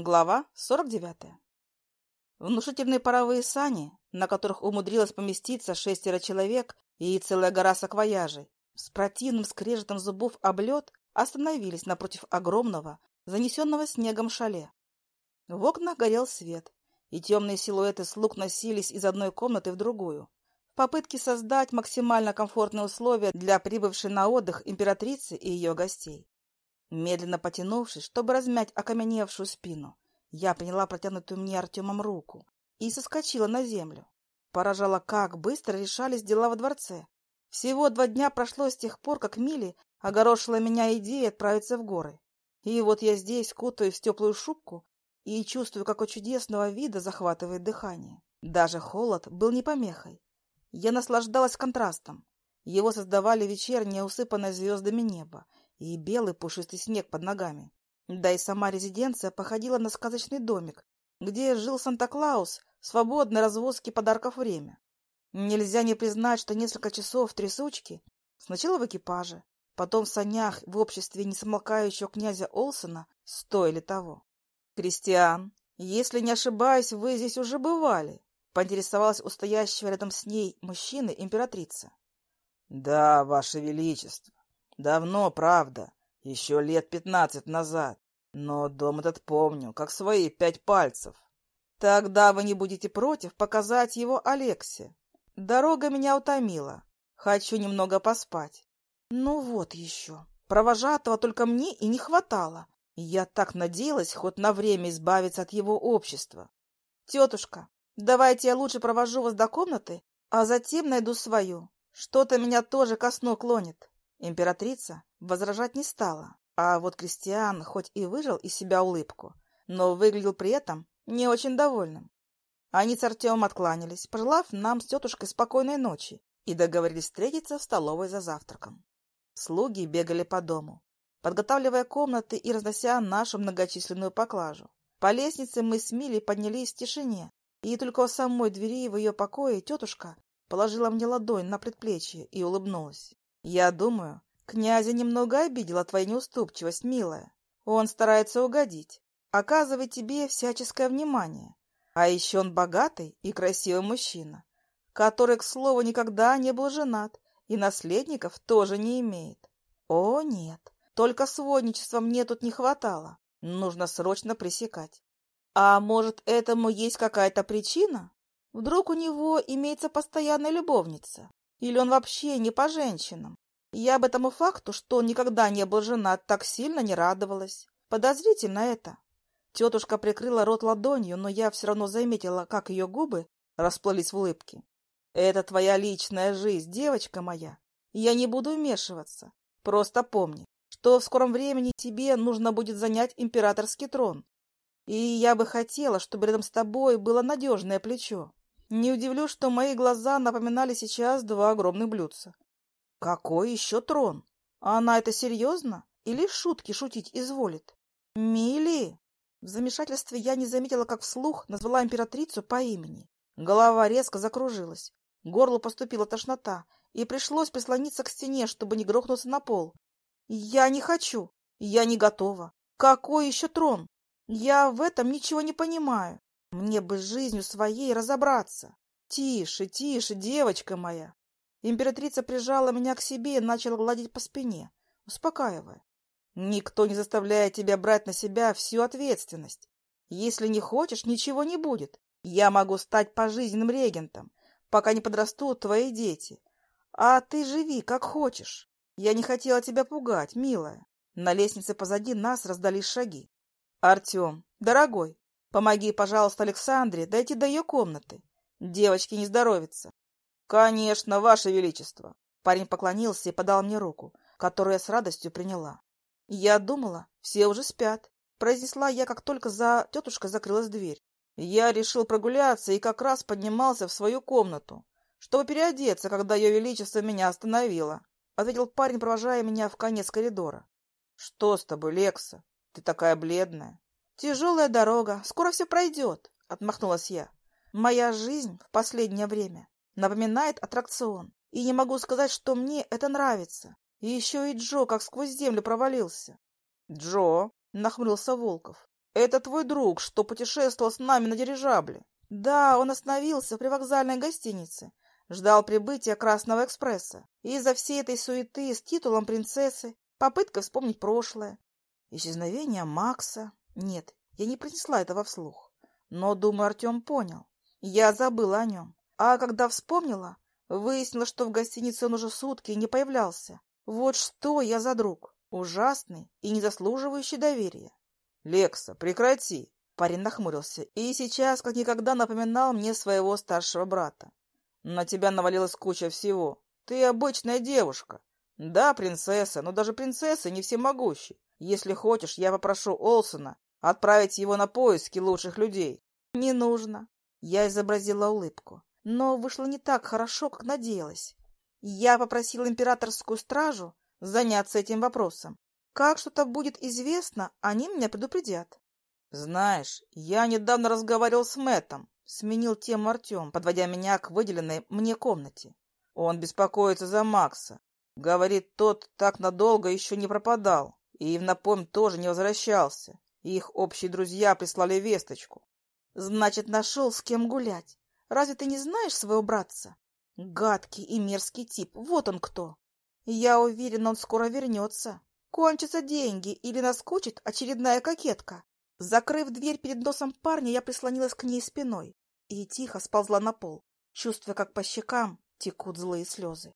Глава 49. Внушительные паровые сани, на которых умудрилось поместиться шестеро человек и целая гора саквояжей, с противным скрежетом зубов об лед остановились напротив огромного, занесенного снегом шале. В окнах горел свет, и темные силуэты слуг носились из одной комнаты в другую, в попытке создать максимально комфортные условия для прибывшей на отдых императрицы и ее гостей. Медленно потянувшись, чтобы размять окаменевшую спину, я приняла протянутую мне Артемом руку и соскочила на землю. Поражало, как быстро решались дела во дворце. Всего два дня прошло с тех пор, как Мили огорошила меня идеей отправиться в горы. И вот я здесь, кутаюсь в теплую шубку, и чувствую, какой чудесного вида захватывает дыхание. Даже холод был не помехой. Я наслаждалась контрастом. Его создавали вечернее, усыпанное звездами небо и белый пушистый снег под ногами. Да и сама резиденция походила на сказочный домик, где жил Санта-Клаус в свободной развозке подарков время. Нельзя не признать, что несколько часов трясучки, сначала в экипаже, потом в санях в обществе несмолкающего князя Олсона, стоили того. «Кристиан, если не ошибаюсь, вы здесь уже бывали», — поинтересовалась у стоящего рядом с ней мужчины императрица. «Да, ваше величество», Давно, правда, еще лет пятнадцать назад. Но дом этот помню, как свои пять пальцев. Тогда вы не будете против показать его Алексе. Дорога меня утомила. Хочу немного поспать. Ну вот еще. Провожатого только мне и не хватало. Я так надеялась хоть на время избавиться от его общества. Тетушка, давайте я лучше провожу вас до комнаты, а затем найду свою. Что-то меня тоже ко сну клонит. Императрица возражать не стала, а вот Кристиан хоть и выжил из себя улыбку, но выглядел при этом не очень довольным. Они с Артемом откланялись, пожелав нам с тетушкой спокойной ночи, и договорились встретиться в столовой за завтраком. Слуги бегали по дому, подготавливая комнаты и разнося нашу многочисленную поклажу. По лестнице мы с Милей поднялись в тишине, и только у самой двери в ее покое тетушка положила мне ладонь на предплечье и улыбнулась. Я думаю, князя немного обидела твоя неуступчивость, милая. Он старается угодить, оказывает тебе всяческое внимание. А еще он богатый и красивый мужчина, который, к слову, никогда не был женат и наследников тоже не имеет. О, нет, только сводничества мне тут не хватало. Нужно срочно пресекать. А может, этому есть какая-то причина? Вдруг у него имеется постоянная любовница? Или он вообще не по женщинам? Я об этому факту, что он никогда не был женат, так сильно не радовалась. Подозрительно это. Тетушка прикрыла рот ладонью, но я все равно заметила, как ее губы расплылись в улыбке. «Это твоя личная жизнь, девочка моя. Я не буду вмешиваться. Просто помни, что в скором времени тебе нужно будет занять императорский трон. И я бы хотела, чтобы рядом с тобой было надежное плечо. Не удивлюсь, что мои глаза напоминали сейчас два огромных блюдца. Какой еще трон? Она это серьезно? Или шутки шутить изволит? Мили! В замешательстве я не заметила, как вслух назвала императрицу по имени. Голова резко закружилась. Горло поступила тошнота, и пришлось прислониться к стене, чтобы не грохнуться на пол. Я не хочу. Я не готова. Какой еще трон? Я в этом ничего не понимаю. Мне бы с жизнью своей разобраться. Тише, тише, девочка моя. Императрица прижала меня к себе и начала гладить по спине, успокаивая. Никто не заставляет тебя брать на себя всю ответственность. Если не хочешь, ничего не будет. Я могу стать пожизненным регентом, пока не подрастут твои дети. А ты живи, как хочешь. Я не хотела тебя пугать, милая. На лестнице позади нас раздались шаги. Артем, дорогой, Помоги, пожалуйста, Александре дойти до ее комнаты. Девочке не здоровится. Конечно, ваше величество. Парень поклонился и подал мне руку, которую я с радостью приняла. Я думала, все уже спят. Произнесла я, как только за тетушкой закрылась дверь. Я решил прогуляться и как раз поднимался в свою комнату, чтобы переодеться, когда ее величество меня остановило. Ответил парень, провожая меня в конец коридора. — Что с тобой, Лекса? Ты такая бледная. «Тяжелая дорога, скоро все пройдет», — отмахнулась я. «Моя жизнь в последнее время напоминает аттракцион, и не могу сказать, что мне это нравится. И еще и Джо как сквозь землю провалился». «Джо?» — нахмурился Волков. Это твой друг, что путешествовал с нами на дирижабле. Да, он остановился в привокзальной гостинице, ждал прибытия Красного экспресса. И из-за всей этой суеты с титулом принцессы, попытка вспомнить прошлое, исчезновение Макса... Нет, я не принесла этого вслух. Но, думаю, Артем понял. Я забыла о нем. А когда вспомнила, выяснила, что в гостинице он уже сутки не появлялся. Вот что я за друг. Ужасный и не заслуживающий доверия. «Лекса, прекрати!» Парень нахмурился и сейчас как никогда напоминал мне своего старшего брата. «На тебя навалилась куча всего. Ты обычная девушка. Да, принцесса, но даже принцессы не всемогущи. Если хочешь, я попрошу Олсона отправить его на поиски лучших людей». «Не нужно». Я изобразила улыбку, но вышло не так хорошо, как надеялась. Я попросила императорскую стражу заняться этим вопросом. Как что-то будет известно, они меня предупредят. Знаешь, я недавно разговаривал с Мэттом, сменил тему Артем, подводя меня к выделенной мне комнате. Он беспокоится за Макса. Говорит, тот так надолго еще не пропадал, и в напомнь тоже не возвращался. Их общие друзья прислали весточку. Значит, нашел с кем гулять. Разве ты не знаешь своего братца? Гадкий и мерзкий тип, вот он кто. Я уверена, он скоро вернется. Кончатся деньги или наскучит очередная кокетка. Закрыв дверь перед носом парня, я прислонилась к ней спиной и тихо сползла на пол, чувствуя, как по щекам текут злые слезы.